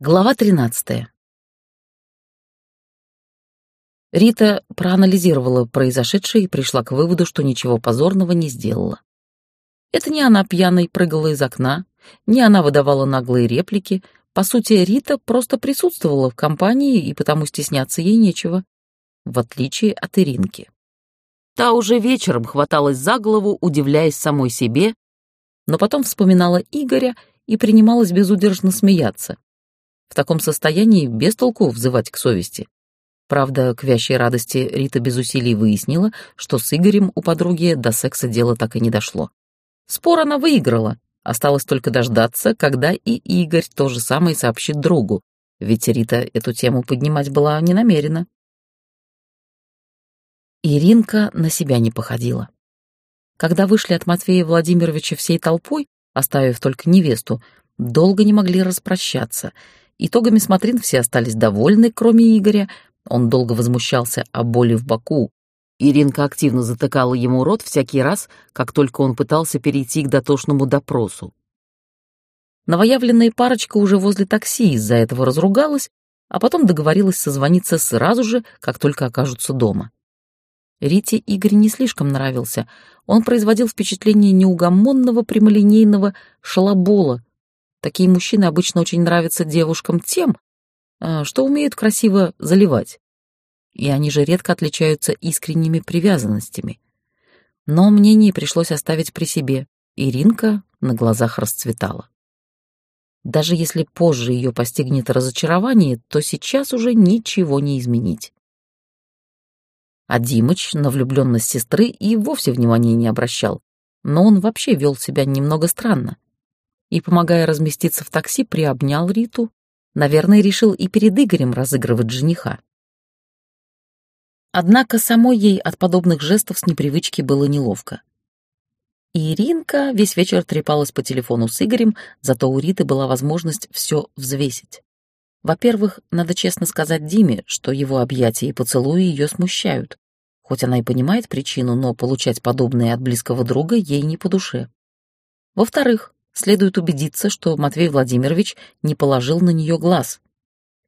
Глава 13. Рита проанализировала произошедшее и пришла к выводу, что ничего позорного не сделала. Это не она пьяной прыгала из окна, не она выдавала наглые реплики. По сути, Рита просто присутствовала в компании, и потому стесняться ей нечего, в отличие от Иринки. Та уже вечером хваталась за голову, удивляясь самой себе, но потом вспоминала Игоря и принималась безудержно смеяться. В таком состоянии без толку взывать к совести. Правда, к вящей радости Рита без усилий выяснила, что с Игорем у подруги до секса дело так и не дошло. Спор она выиграла. Осталось только дождаться, когда и Игорь то же самое сообщит другу, ведь Рита эту тему поднимать была не намерена. Иринка на себя не походила. Когда вышли от Матвея Владимировича всей толпой, оставив только невесту, долго не могли распрощаться — Итогами смотрин все остались довольны, кроме Игоря. Он долго возмущался о боли в боку. Иринка активно затыкала ему рот всякий раз, как только он пытался перейти к дотошному допросу. Новоявленная парочка уже возле такси из-за этого разругалась, а потом договорилась созвониться сразу же, как только окажутся дома. Рите Игорь не слишком нравился. Он производил впечатление неугомонного прямолинейного шалобола, Такие мужчины обычно очень нравятся девушкам тем, э, что умеют красиво заливать. И они же редко отличаются искренними привязанностями. Но мнение пришлось оставить при себе, и Ринка на глазах расцветала. Даже если позже ее постигнет разочарование, то сейчас уже ничего не изменить. А Димыч на влюбленность сестры и вовсе внимания не обращал, но он вообще вел себя немного странно и, помогая разместиться в такси, приобнял Риту. Наверное, решил и перед Игорем разыгрывать жениха. Однако самой ей от подобных жестов с непривычки было неловко. Иринка весь вечер трепалась по телефону с Игорем, зато у Риты была возможность все взвесить. Во-первых, надо честно сказать Диме, что его объятия и поцелуи ее смущают. Хоть она и понимает причину, но получать подобное от близкого друга ей не по душе. Во-вторых, следует убедиться, что Матвей Владимирович не положил на нее глаз.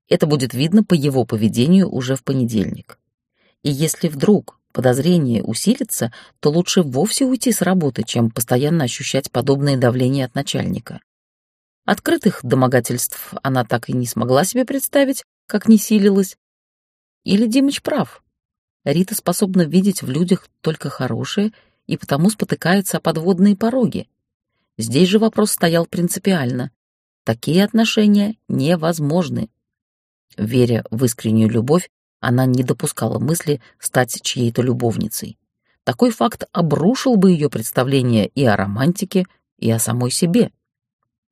Это будет видно по его поведению уже в понедельник. И если вдруг подозрение усилится, то лучше вовсе уйти с работы, чем постоянно ощущать подобное давление от начальника. Открытых домогательств она так и не смогла себе представить, как не силилась. Или Димыч прав. Рита способна видеть в людях только хорошее и потому спотыкается о подводные пороги. Здесь же вопрос стоял принципиально. Такие отношения невозможны. Веря в искреннюю любовь, она не допускала мысли стать чьей-то любовницей. Такой факт обрушил бы ее представление и о романтике, и о самой себе.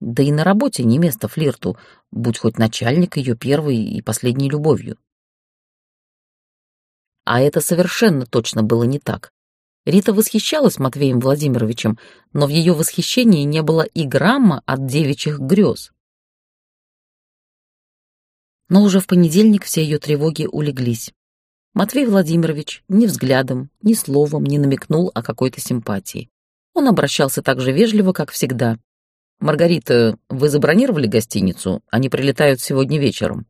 Да и на работе не место флирту, будь хоть начальник ее первой и последней любовью. А это совершенно точно было не так. Рита восхищалась Матвеем Владимировичем, но в ее восхищении не было и грамма от девичьих грез. Но уже в понедельник все ее тревоги улеглись. Матвей Владимирович ни взглядом, ни словом не намекнул о какой-то симпатии. Он обращался так же вежливо, как всегда. «Маргарита, вы забронировали гостиницу? Они прилетают сегодня вечером».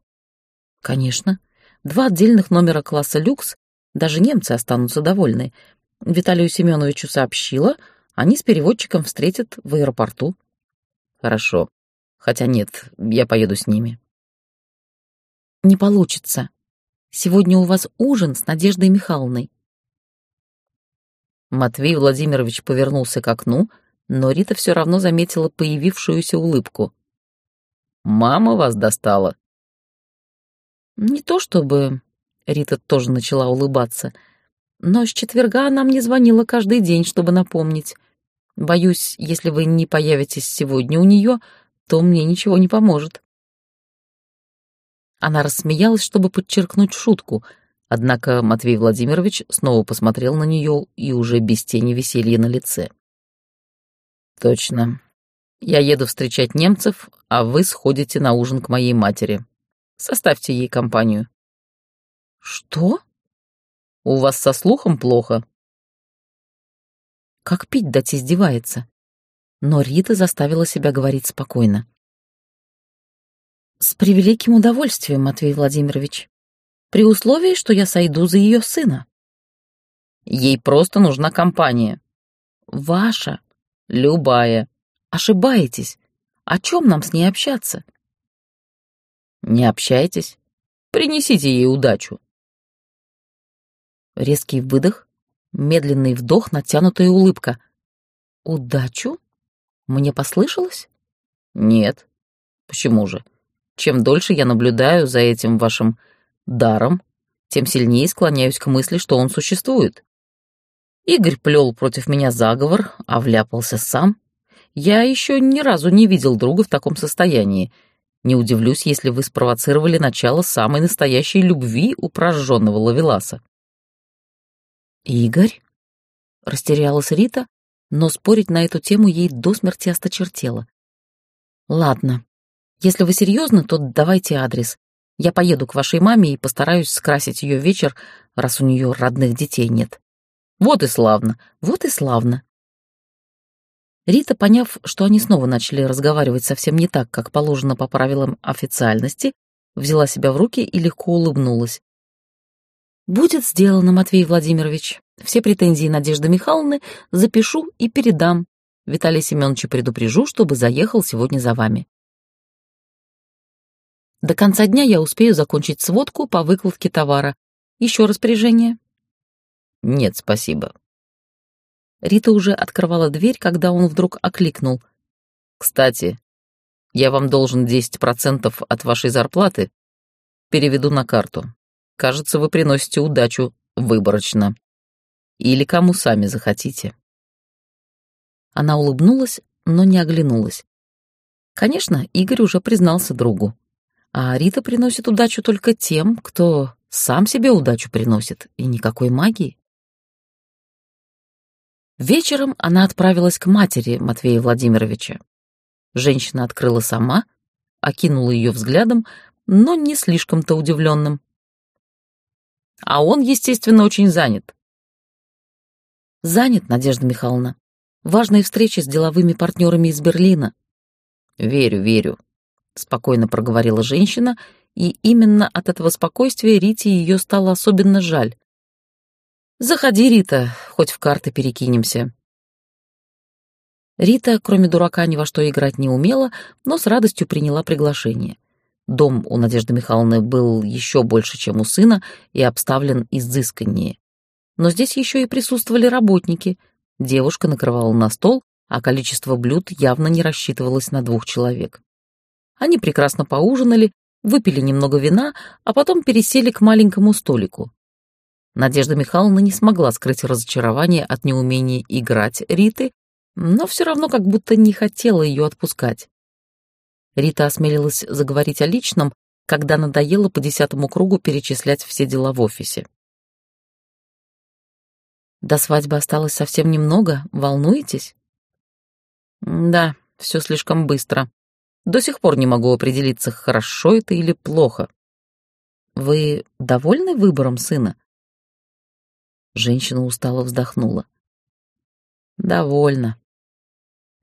«Конечно. Два отдельных номера класса люкс, даже немцы останутся довольны. Виталию Семеновичу сообщила, они с переводчиком встретят в аэропорту. Хорошо. Хотя нет, я поеду с ними. Не получится. Сегодня у вас ужин с Надеждой Михайловной. Матвей Владимирович повернулся к окну, но Рита все равно заметила появившуюся улыбку. «Мама вас достала?» «Не то чтобы...» — Рита тоже начала улыбаться — но с четверга она мне звонила каждый день, чтобы напомнить. Боюсь, если вы не появитесь сегодня у нее, то мне ничего не поможет. Она рассмеялась, чтобы подчеркнуть шутку, однако Матвей Владимирович снова посмотрел на нее и уже без тени веселья на лице. «Точно. Я еду встречать немцев, а вы сходите на ужин к моей матери. Составьте ей компанию». «Что?» У вас со слухом плохо?» Как пить дать издевается. Но Рита заставила себя говорить спокойно. С превеликим удовольствием, Матвей Владимирович. При условии, что я сойду за ее сына. Ей просто нужна компания. Ваша. Любая. Ошибаетесь. О чем нам с ней общаться? Не общайтесь. Принесите ей удачу. Резкий выдох, медленный вдох, натянутая улыбка. Удачу? Мне послышалось? Нет. Почему же? Чем дольше я наблюдаю за этим вашим даром, тем сильнее склоняюсь к мысли, что он существует. Игорь плел против меня заговор, а вляпался сам. Я еще ни разу не видел друга в таком состоянии. Не удивлюсь, если вы спровоцировали начало самой настоящей любви у прожженного Лавеласа. «Игорь?» — растерялась Рита, но спорить на эту тему ей до смерти осточертело. «Ладно, если вы серьезно, то давайте адрес. Я поеду к вашей маме и постараюсь скрасить ее вечер, раз у нее родных детей нет». Вот и славно, вот и славно. Рита, поняв, что они снова начали разговаривать совсем не так, как положено по правилам официальности, взяла себя в руки и легко улыбнулась. «Будет сделано, Матвей Владимирович. Все претензии Надежды Михайловны запишу и передам. Виталий Семеновича предупрежу, чтобы заехал сегодня за вами. До конца дня я успею закончить сводку по выкладке товара. Еще распоряжение?» «Нет, спасибо». Рита уже открывала дверь, когда он вдруг окликнул. «Кстати, я вам должен 10% от вашей зарплаты. Переведу на карту. Кажется, вы приносите удачу выборочно. Или кому сами захотите». Она улыбнулась, но не оглянулась. Конечно, Игорь уже признался другу. А Рита приносит удачу только тем, кто сам себе удачу приносит, и никакой магии. Вечером она отправилась к матери Матвея Владимировича. Женщина открыла сама, окинула ее взглядом, но не слишком-то удивленным. А он, естественно, очень занят. Занят, Надежда Михайловна. Важные встречи с деловыми партнерами из Берлина. Верю, верю, спокойно проговорила женщина, и именно от этого спокойствия Рите ее стало особенно жаль. «Заходи, Рита, хоть в карты перекинемся». Рита, кроме дурака, ни во что играть не умела, но с радостью приняла приглашение. Дом у Надежды Михайловны был еще больше, чем у сына, и обставлен изысканнее. Но здесь еще и присутствовали работники. Девушка накрывала на стол, а количество блюд явно не рассчитывалось на двух человек. Они прекрасно поужинали, выпили немного вина, а потом пересели к маленькому столику. Надежда Михайловна не смогла скрыть разочарование от неумения играть Риты, но все равно как будто не хотела ее отпускать. Рита осмелилась заговорить о личном, когда надоело по десятому кругу перечислять все дела в офисе. До свадьбы осталось совсем немного, волнуетесь? Да, все слишком быстро. До сих пор не могу определиться, хорошо это или плохо. Вы довольны выбором сына? Женщина устало вздохнула. Довольно.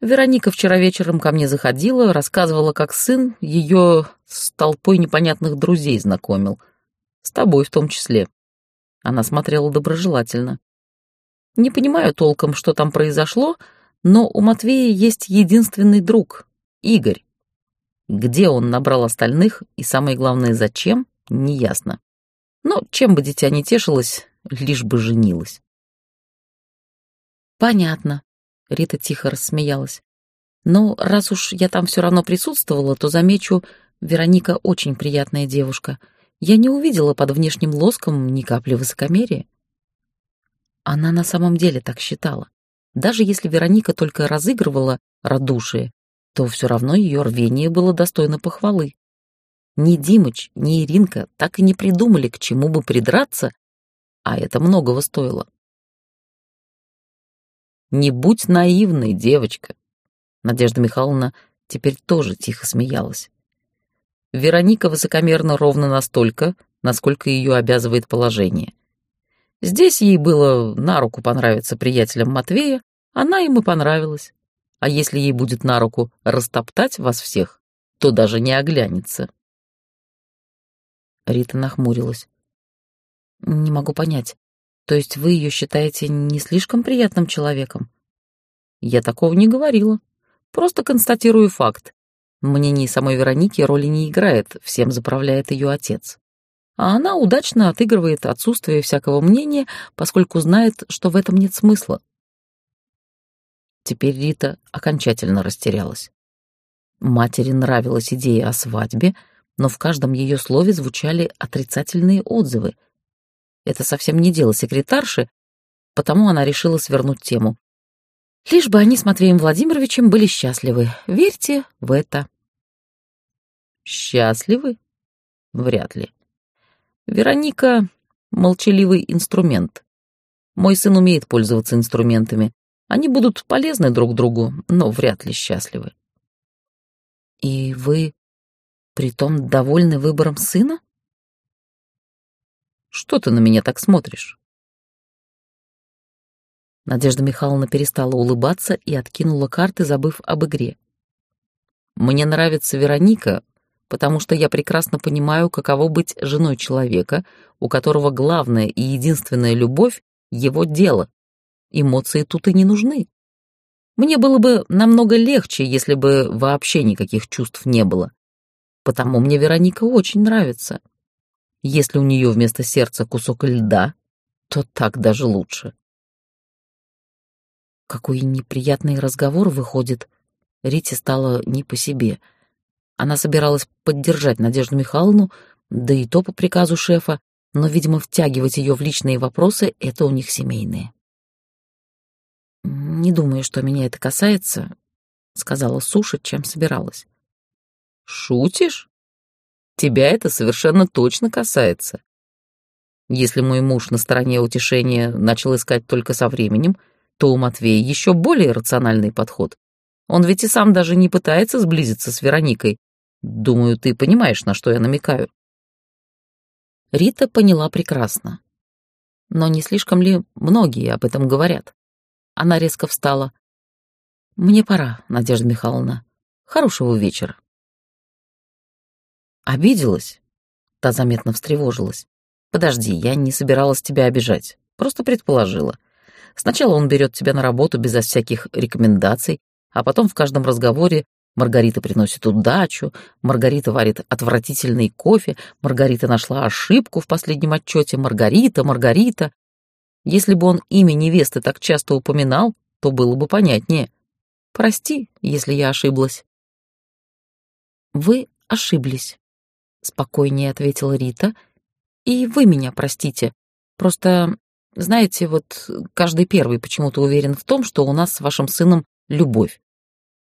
Вероника вчера вечером ко мне заходила, рассказывала, как сын ее с толпой непонятных друзей знакомил. С тобой в том числе. Она смотрела доброжелательно. Не понимаю толком, что там произошло, но у Матвея есть единственный друг — Игорь. Где он набрал остальных и, самое главное, зачем, неясно. Но чем бы дитя не тешилось, лишь бы женилась. «Понятно», — Рита тихо рассмеялась. «Но раз уж я там все равно присутствовала, то замечу, Вероника очень приятная девушка. Я не увидела под внешним лоском ни капли высокомерия». Она на самом деле так считала. Даже если Вероника только разыгрывала радушие, то все равно ее рвение было достойно похвалы. Ни Димыч, ни Иринка так и не придумали, к чему бы придраться, а это многого стоило. «Не будь наивной, девочка!» Надежда Михайловна теперь тоже тихо смеялась. Вероника высокомерна ровно настолько, насколько ее обязывает положение. Здесь ей было на руку понравиться приятелям Матвея, она и понравилась. А если ей будет на руку растоптать вас всех, то даже не оглянется. Рита нахмурилась. «Не могу понять. То есть вы ее считаете не слишком приятным человеком?» «Я такого не говорила. Просто констатирую факт. Мнение самой Вероники роли не играет, всем заправляет ее отец. А она удачно отыгрывает отсутствие всякого мнения, поскольку знает, что в этом нет смысла. Теперь Рита окончательно растерялась. Матери нравилась идея о свадьбе, но в каждом ее слове звучали отрицательные отзывы. Это совсем не дело секретарши, потому она решила свернуть тему. Лишь бы они с Матвеем Владимировичем были счастливы. Верьте в это. Счастливы? Вряд ли. Вероника — молчаливый инструмент. Мой сын умеет пользоваться инструментами. Они будут полезны друг другу, но вряд ли счастливы. И вы, притом, довольны выбором сына? Что ты на меня так смотришь? Надежда Михайловна перестала улыбаться и откинула карты, забыв об игре. Мне нравится Вероника, потому что я прекрасно понимаю, каково быть женой человека, у которого главная и единственная любовь — его дело. Эмоции тут и не нужны. Мне было бы намного легче, если бы вообще никаких чувств не было. Потому мне Вероника очень нравится. Если у нее вместо сердца кусок льда, то так даже лучше. Какой неприятный разговор выходит. Рите стало не по себе — она собиралась поддержать Надежду Михайловну, да и то по приказу шефа, но, видимо, втягивать ее в личные вопросы — это у них семейные. «Не думаю, что меня это касается», — сказала Суша, чем собиралась. «Шутишь? Тебя это совершенно точно касается. Если мой муж на стороне утешения начал искать только со временем, то у Матвея еще более рациональный подход. Он ведь и сам даже не пытается сблизиться с Вероникой, Думаю, ты понимаешь, на что я намекаю. Рита поняла прекрасно. Но не слишком ли многие об этом говорят? Она резко встала. «Мне пора, Надежда Михайловна. Хорошего вечера». «Обиделась?» Та заметно встревожилась. «Подожди, я не собиралась тебя обижать. Просто предположила. Сначала он берет тебя на работу безо всяких рекомендаций, а потом в каждом разговоре Маргарита приносит удачу, Маргарита варит отвратительный кофе, Маргарита нашла ошибку в последнем отчете, Маргарита, Маргарита. Если бы он имя невесты так часто упоминал, то было бы понятнее. Прости, если я ошиблась. Вы ошиблись, спокойнее ответила Рита. И вы меня простите. Просто, знаете, вот каждый первый почему-то уверен в том, что у нас с вашим сыном любовь.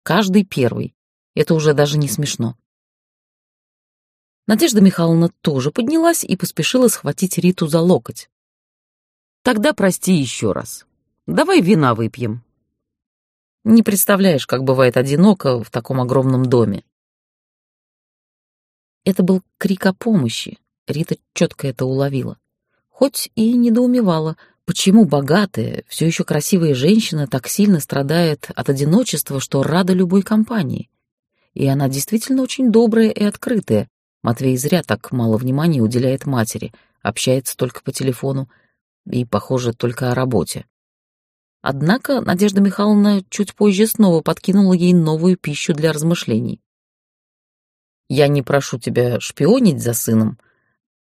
Каждый первый. Это уже даже не смешно. Надежда Михайловна тоже поднялась и поспешила схватить Риту за локоть. «Тогда прости еще раз. Давай вина выпьем». Не представляешь, как бывает одиноко в таком огромном доме. Это был крик о помощи. Рита четко это уловила. Хоть и недоумевала, почему богатая, все еще красивая женщина так сильно страдает от одиночества, что рада любой компании. И она действительно очень добрая и открытая. Матвей зря так мало внимания уделяет матери, общается только по телефону и, похоже, только о работе. Однако Надежда Михайловна чуть позже снова подкинула ей новую пищу для размышлений. «Я не прошу тебя шпионить за сыном,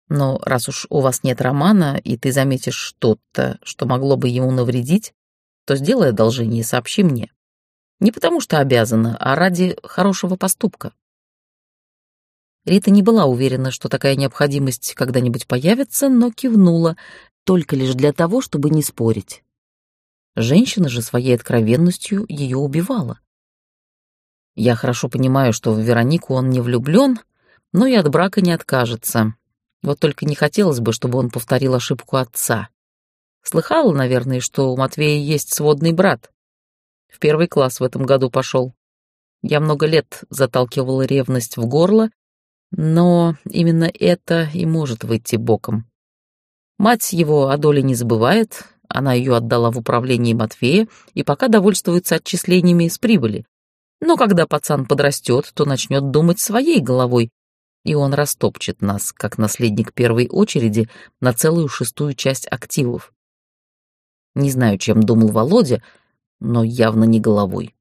но раз уж у вас нет романа, и ты заметишь что-то, что могло бы ему навредить, то сделай одолжение и сообщи мне. Не потому что обязана, а ради хорошего поступка. Рита не была уверена, что такая необходимость когда-нибудь появится, но кивнула, только лишь для того, чтобы не спорить. Женщина же своей откровенностью ее убивала. Я хорошо понимаю, что в Веронику он не влюблен, но и от брака не откажется. Вот только не хотелось бы, чтобы он повторил ошибку отца. Слыхала, наверное, что у Матвея есть сводный брат. В первый класс в этом году пошел. Я много лет заталкивала ревность в горло, но именно это и может выйти боком. Мать его о доле не забывает, она ее отдала в управление Матвея и пока довольствуется отчислениями с прибыли. Но когда пацан подрастет, то начнет думать своей головой, и он растопчет нас, как наследник первой очереди, на целую шестую часть активов. Не знаю, чем думал Володя, но явно не головой.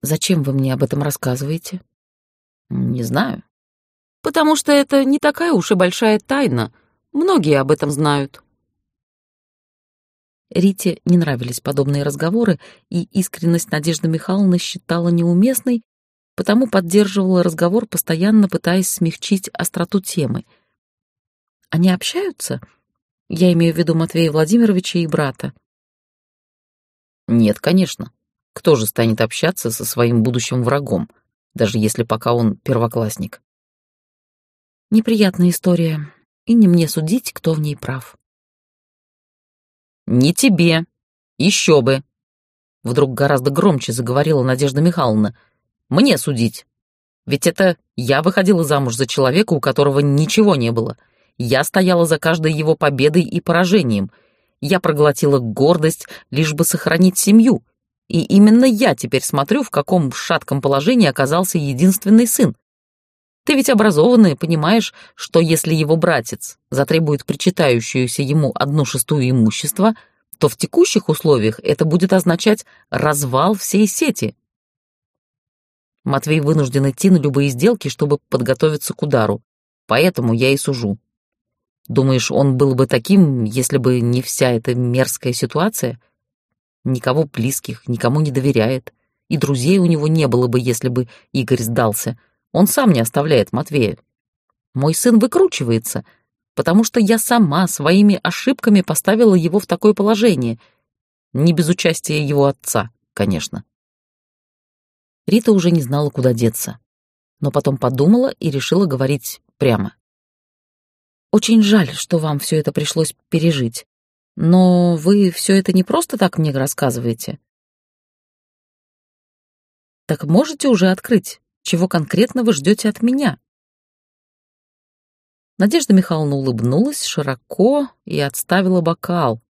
«Зачем вы мне об этом рассказываете?» «Не знаю». «Потому что это не такая уж и большая тайна. Многие об этом знают». Рите не нравились подобные разговоры, и искренность Надежды Михайловны считала неуместной, потому поддерживала разговор, постоянно пытаясь смягчить остроту темы. «Они общаются?» Я имею в виду Матвея Владимировича и брата. Нет, конечно. Кто же станет общаться со своим будущим врагом, даже если пока он первоклассник? Неприятная история, и не мне судить, кто в ней прав. «Не тебе. Еще бы!» Вдруг гораздо громче заговорила Надежда Михайловна. «Мне судить. Ведь это я выходила замуж за человека, у которого ничего не было. Я стояла за каждой его победой и поражением. Я проглотила гордость, лишь бы сохранить семью. И именно я теперь смотрю, в каком шатком положении оказался единственный сын. Ты ведь образованная, понимаешь, что если его братец затребует причитающуюся ему одну шестую имущества, то в текущих условиях это будет означать развал всей сети. Матвей вынужден идти на любые сделки, чтобы подготовиться к удару. Поэтому я и сужу. Думаешь, он был бы таким, если бы не вся эта мерзкая ситуация? Никого близких, никому не доверяет. И друзей у него не было бы, если бы Игорь сдался — он сам не оставляет Матвея. Мой сын выкручивается, потому что я сама своими ошибками поставила его в такое положение. Не без участия его отца, конечно. Рита уже не знала, куда деться, но потом подумала и решила говорить прямо. «Очень жаль, что вам все это пришлось пережить, но вы все это не просто так мне рассказываете. Так можете уже открыть, чего конкретно вы ждете от меня?» Надежда Михайловна улыбнулась широко и отставила бокал.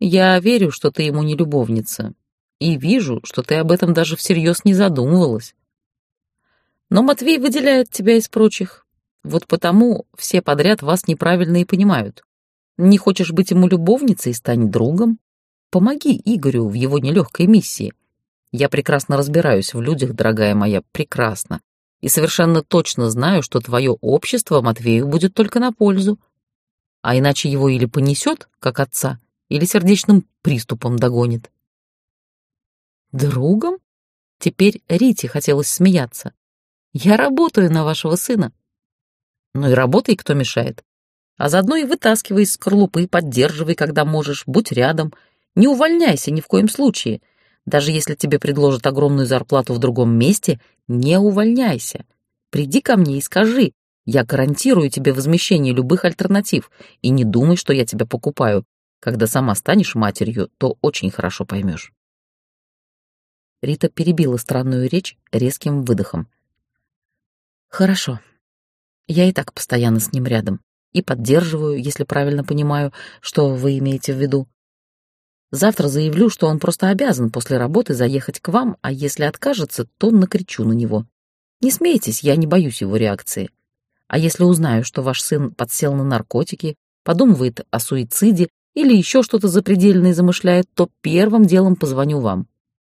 «Я верю, что ты ему не любовница, и вижу, что ты об этом даже всерьез не задумывалась. Но Матвей выделяет тебя из прочих, вот потому все подряд вас неправильно и понимают. Не хочешь быть ему любовницей, стань другом. Помоги Игорю в его нелегкой миссии. Я прекрасно разбираюсь в людях, дорогая моя, прекрасно. И совершенно точно знаю, что твое общество Матвею будет только на пользу. А иначе его или понесет, как отца, или сердечным приступом догонит. Другом? Теперь Рите хотелось смеяться. Я работаю на вашего сына. Ну и работай, кто мешает. А заодно и вытаскивай из скорлупы, поддерживай, когда можешь, будь рядом. Не увольняйся ни в коем случае — даже если тебе предложат огромную зарплату в другом месте, не увольняйся. Приди ко мне и скажи, я гарантирую тебе возмещение любых альтернатив, и не думай, что я тебя покупаю. Когда сама станешь матерью, то очень хорошо поймешь. Рита перебила странную речь резким выдохом. «Хорошо. Я и так постоянно с ним рядом. И поддерживаю, если правильно понимаю, что вы имеете в виду. Завтра заявлю, что он просто обязан после работы заехать к вам, а если откажется, то накричу на него. Не смейтесь, я не боюсь его реакции. А если узнаю, что ваш сын подсел на наркотики, подумывает о суициде или еще что-то запредельное замышляет, то первым делом позвоню вам.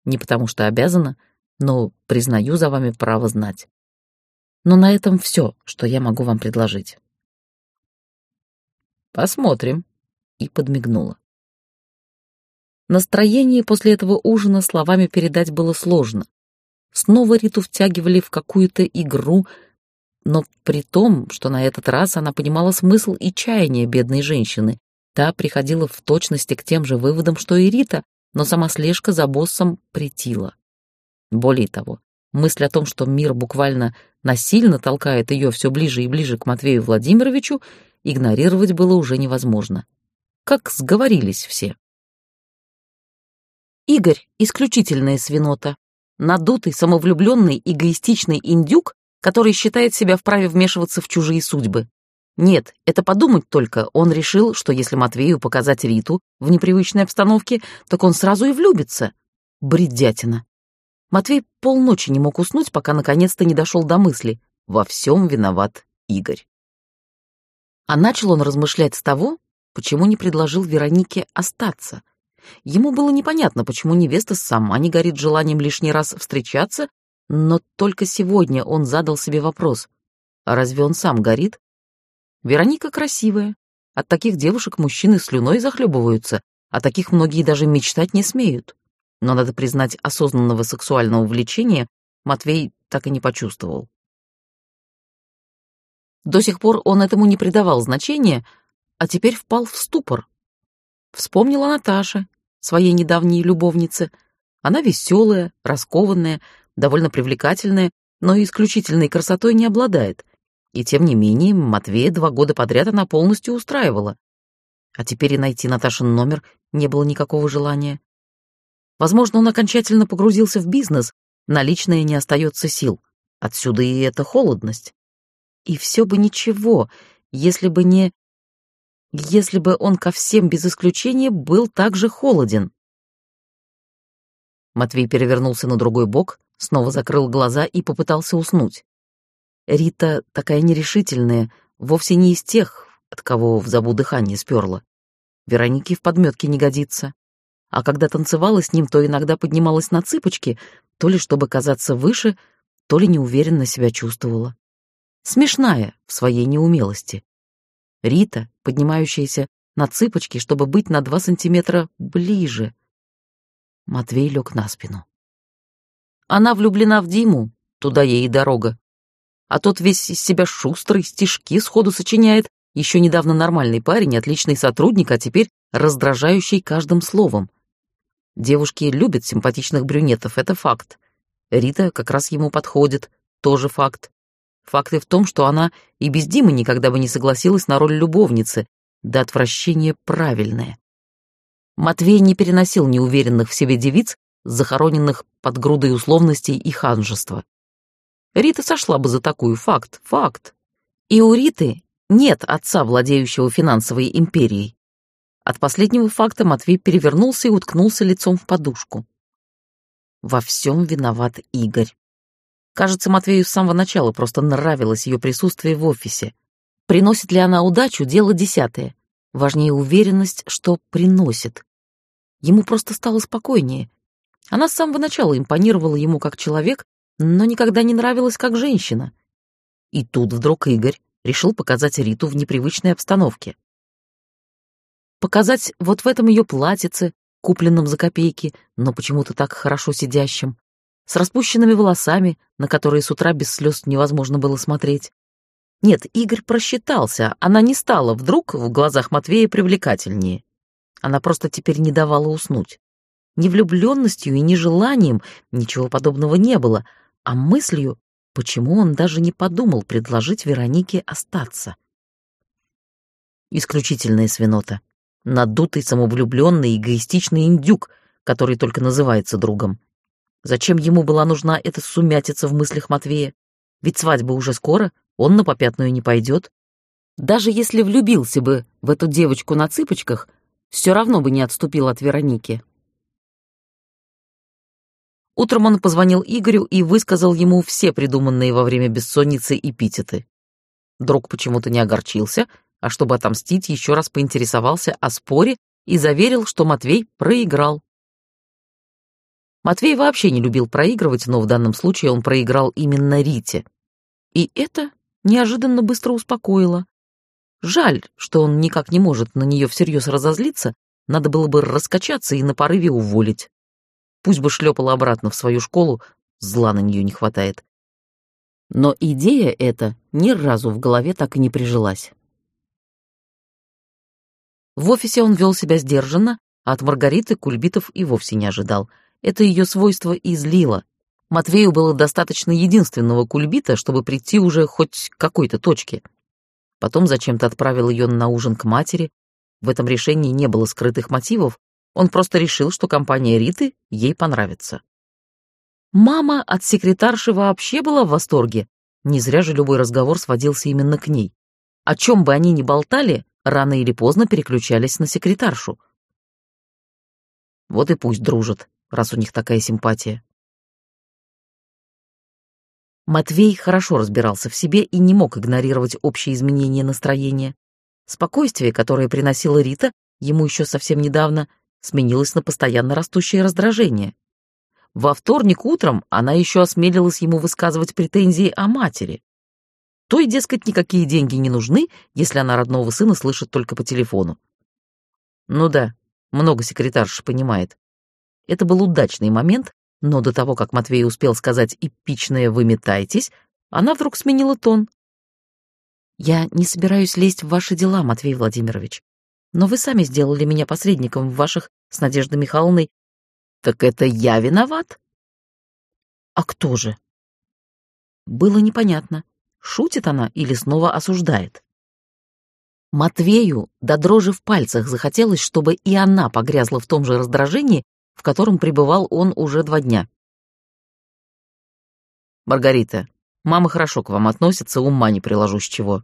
Не потому что обязана, но признаю за вами право знать. Но на этом все, что я могу вам предложить. Посмотрим. И подмигнула. Настроение после этого ужина словами передать было сложно. Снова Риту втягивали в какую-то игру, но при том, что на этот раз она понимала смысл и чаяние бедной женщины. Та приходила в точности к тем же выводам, что и Рита, но сама слежка за боссом претила. Более того, мысль о том, что мир буквально насильно толкает ее все ближе и ближе к Матвею Владимировичу, игнорировать было уже невозможно. Как сговорились все. Игорь — исключительная свинота. Надутый, самовлюбленный, эгоистичный индюк, который считает себя вправе вмешиваться в чужие судьбы. Нет, это подумать только, он решил, что если Матвею показать Риту в непривычной обстановке, так он сразу и влюбится. Бредятина. Матвей полночи не мог уснуть, пока наконец-то не дошел до мысли. Во всем виноват Игорь. А начал он размышлять с того, почему не предложил Веронике остаться. Ему было непонятно, почему невеста сама не горит желанием лишний раз встречаться, но только сегодня он задал себе вопрос, а разве он сам горит? Вероника красивая. От таких девушек мужчины слюной захлебываются, а таких многие даже мечтать не смеют но, надо признать, осознанного сексуального влечения Матвей так и не почувствовал. До сих пор он этому не придавал значения, а теперь впал в ступор. Вспомнила Наташа, своей недавней любовнице. Она веселая, раскованная, довольно привлекательная, но исключительной красотой не обладает. И тем не менее, Матвея два года подряд она полностью устраивала. А теперь и найти Наташин номер не было никакого желания. Возможно, он окончательно погрузился в бизнес, на личное не остается сил. Отсюда и эта холодность. И все бы ничего, если бы не... Если бы он ко всем без исключения был так же холоден. Матвей перевернулся на другой бок, снова закрыл глаза и попытался уснуть. Рита, такая нерешительная, вовсе не из тех, от кого в забу дыхание сперло. Веронике в подметке не годится а когда танцевала с ним, то иногда поднималась на цыпочки, то ли чтобы казаться выше, то ли неуверенно себя чувствовала. Смешная в своей неумелости. Рита, поднимающаяся на цыпочки, чтобы быть на два сантиметра ближе. Матвей лег на спину. Она влюблена в Диму, туда ей и дорога. А тот весь из себя шустрый, стишки сходу сочиняет, еще недавно нормальный парень, отличный сотрудник, а теперь раздражающий каждым словом. Девушки любят симпатичных брюнетов, это факт. Рита как раз ему подходит, тоже факт. Факт и в том, что она и без Димы никогда бы не согласилась на роль любовницы, до отвращения правильная. Матвей не переносил неуверенных в себе девиц, захороненных под грудой условностей и ханжества. Рита сошла бы за такую, факт, факт. И у Риты нет отца, владеющего финансовой империей. От последнего факта Матвей перевернулся и уткнулся лицом в подушку. Во всем виноват Игорь. Кажется, Матвею с самого начала просто нравилось ее присутствие в офисе. Приносит ли она удачу — дело десятое. Важнее уверенность, что приносит. Ему просто стало спокойнее. Она с самого начала импонировала ему как человек, но никогда не нравилась как женщина. И тут вдруг Игорь решил показать Риту в непривычной обстановке показать вот в этом ее платьице, купленном за копейки, но почему-то так хорошо сидящем, с распущенными волосами, на которые с утра без слез невозможно было смотреть. Нет, Игорь просчитался, она не стала вдруг в глазах Матвея привлекательнее. Она просто теперь не давала уснуть. Ни влюбленностью и ни желанием ничего подобного не было, а мыслью, почему он даже не подумал предложить Веронике остаться. Исключительная свинота надутый, самовлюбленный, эгоистичный индюк, который только называется другом. Зачем ему была нужна эта сумятица в мыслях Матвея? Ведь свадьба уже скоро, он на попятную не пойдет. Даже если влюбился бы в эту девочку на цыпочках, все равно бы не отступил от Вероники. Утром он позвонил Игорю и высказал ему все придуманные во время бессонницы эпитеты. Друг почему-то не огорчился, а чтобы отомстить, еще раз поинтересовался о споре и заверил, что Матвей проиграл. Матвей вообще не любил проигрывать, но в данном случае он проиграл именно Рите. И это неожиданно быстро успокоило. Жаль, что он никак не может на нее всерьез разозлиться, надо было бы раскачаться и на порыве уволить. Пусть бы шлепала обратно в свою школу, зла на нее не хватает. Но идея эта ни разу в голове так и не прижилась. В офисе он вел себя сдержанно, а от Маргариты Кульбитов и вовсе не ожидал. Это ее свойство и злило. Матвею было достаточно единственного кульбита, чтобы прийти уже хоть к какой-то точке. Потом зачем-то отправил ее на ужин к матери. В этом решении не было скрытых мотивов, он просто решил, что компания Риты ей понравится. Мама от секретарши вообще была в восторге. Не зря же любой разговор сводился именно к ней. О чем бы они ни болтали, рано или поздно переключались на секретаршу. Вот и пусть дружат, раз у них такая симпатия. Матвей хорошо разбирался в себе и не мог игнорировать общие изменения настроения. Спокойствие, которое приносила Рита, ему еще совсем недавно, сменилось на постоянно растущее раздражение. Во вторник утром она еще осмелилась ему высказывать претензии о матери. Той, дескать, никакие деньги не нужны, если она родного сына слышит только по телефону. Ну да, много секретарша понимает. Это был удачный момент, но до того, как Матвей успел сказать эпичное «выметайтесь», она вдруг сменила тон. «Я не собираюсь лезть в ваши дела, Матвей Владимирович, но вы сами сделали меня посредником в ваших с Надеждой Михайловной так это я виноват? А кто же? Было непонятно, шутит она или снова осуждает. Матвею до дрожи в пальцах захотелось, чтобы и она погрязла в том же раздражении, в котором пребывал он уже два дня. «Маргарита, мама хорошо к вам относится, ума не приложу с чего».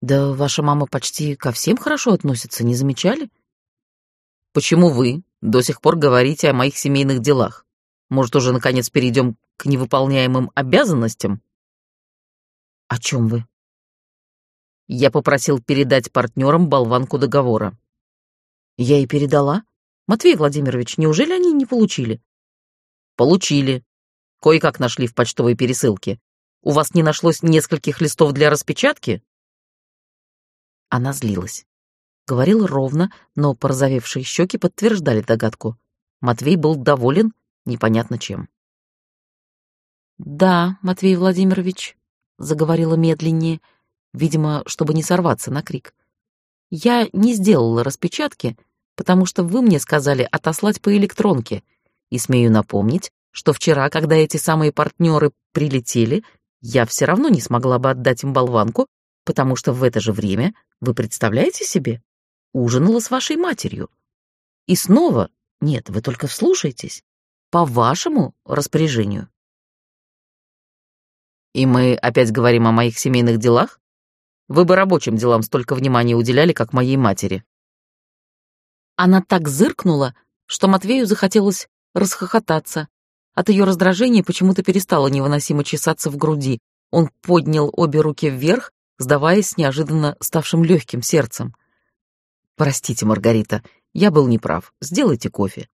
«Да ваша мама почти ко всем хорошо относится, не замечали?» «Почему вы, до сих пор говорите о моих семейных делах. Может, уже, наконец, перейдем к невыполняемым обязанностям?» «О чем вы?» Я попросил передать партнерам болванку договора. «Я и передала. Матвей Владимирович, неужели они не получили?» «Получили. Кое-как нашли в почтовой пересылке. У вас не нашлось нескольких листов для распечатки?» Она злилась. Говорил ровно, но порозовевшие щеки подтверждали догадку. Матвей был доволен непонятно чем. «Да, Матвей Владимирович», — заговорила медленнее, видимо, чтобы не сорваться на крик. «Я не сделала распечатки, потому что вы мне сказали отослать по электронке, и смею напомнить, что вчера, когда эти самые партнеры прилетели, я все равно не смогла бы отдать им болванку, потому что в это же время, вы представляете себе, ужинала с вашей матерью. И снова, нет, вы только вслушайтесь, по вашему распоряжению. И мы опять говорим о моих семейных делах? Вы бы рабочим делам столько внимания уделяли, как моей матери. Она так зыркнула, что Матвею захотелось расхохотаться. От ее раздражения почему-то перестало невыносимо чесаться в груди. Он поднял обе руки вверх, сдаваясь с неожиданно ставшим легким сердцем. Простите, Маргарита, я был неправ. Сделайте кофе.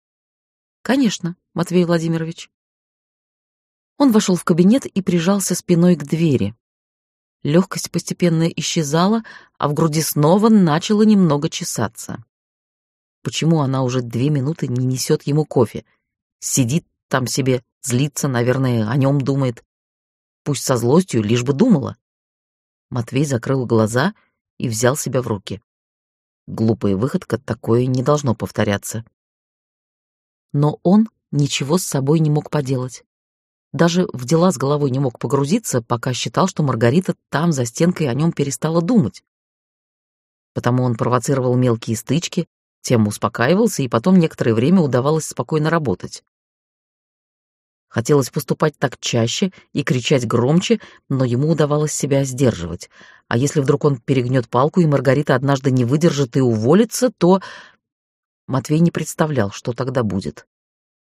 Конечно, Матвей Владимирович. Он вошел в кабинет и прижался спиной к двери. Легкость постепенно исчезала, а в груди снова начала немного чесаться. Почему она уже две минуты не несет ему кофе? Сидит там себе, злится, наверное, о нем думает. Пусть со злостью, лишь бы думала. Матвей закрыл глаза и взял себя в руки. Глупая выходка, такое не должно повторяться. Но он ничего с собой не мог поделать. Даже в дела с головой не мог погрузиться, пока считал, что Маргарита там, за стенкой, о нем перестала думать. Потому он провоцировал мелкие стычки, тем успокаивался, и потом некоторое время удавалось спокойно работать. Хотелось поступать так чаще и кричать громче, но ему удавалось себя сдерживать. А если вдруг он перегнет палку, и Маргарита однажды не выдержит и уволится, то... Матвей не представлял, что тогда будет.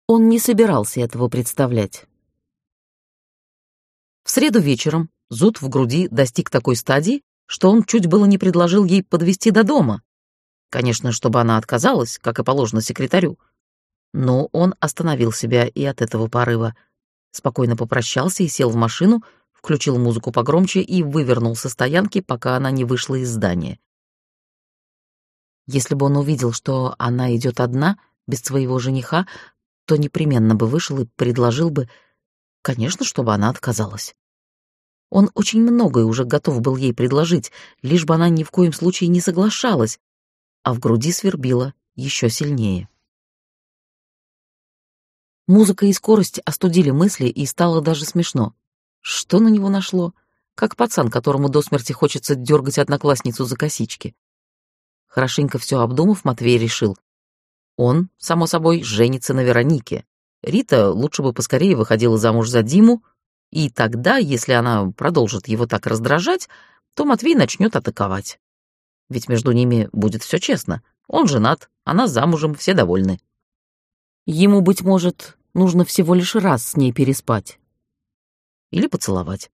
Он не собирался этого представлять. В среду вечером зуд в груди достиг такой стадии, что он чуть было не предложил ей подвести до дома. Конечно, чтобы она отказалась, как и положено секретарю. Но он остановил себя и от этого порыва. Спокойно попрощался и сел в машину, включил музыку погромче и вывернул со стоянки, пока она не вышла из здания. Если бы он увидел, что она идет одна, без своего жениха, то непременно бы вышел и предложил бы, конечно, чтобы она отказалась. Он очень многое уже готов был ей предложить, лишь бы она ни в коем случае не соглашалась, а в груди свербила еще сильнее. Музыка и скорость остудили мысли, и стало даже смешно. Что на него нашло? Как пацан, которому до смерти хочется дергать одноклассницу за косички. Хорошенько все обдумав, Матвей решил. Он, само собой, женится на Веронике. Рита лучше бы поскорее выходила замуж за Диму, и тогда, если она продолжит его так раздражать, то Матвей начнет атаковать. Ведь между ними будет все честно. Он женат, она замужем, все довольны. Ему, быть может, нужно всего лишь раз с ней переспать. или поцеловать.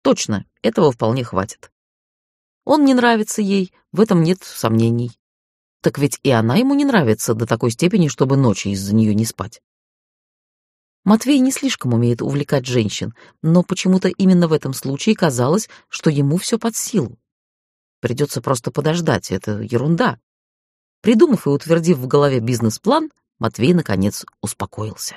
Точно, этого вполне хватит. Он не нравится ей, в этом нет сомнений. Так ведь и она ему не нравится до такой степени, чтобы ночью из-за нее не спать. Матвей не слишком умеет увлекать женщин, но почему-то именно в этом случае казалось, что ему все под силу. Придется просто подождать, это ерунда. Придумав и утвердив в голове бизнес-план, Матвей, наконец, успокоился.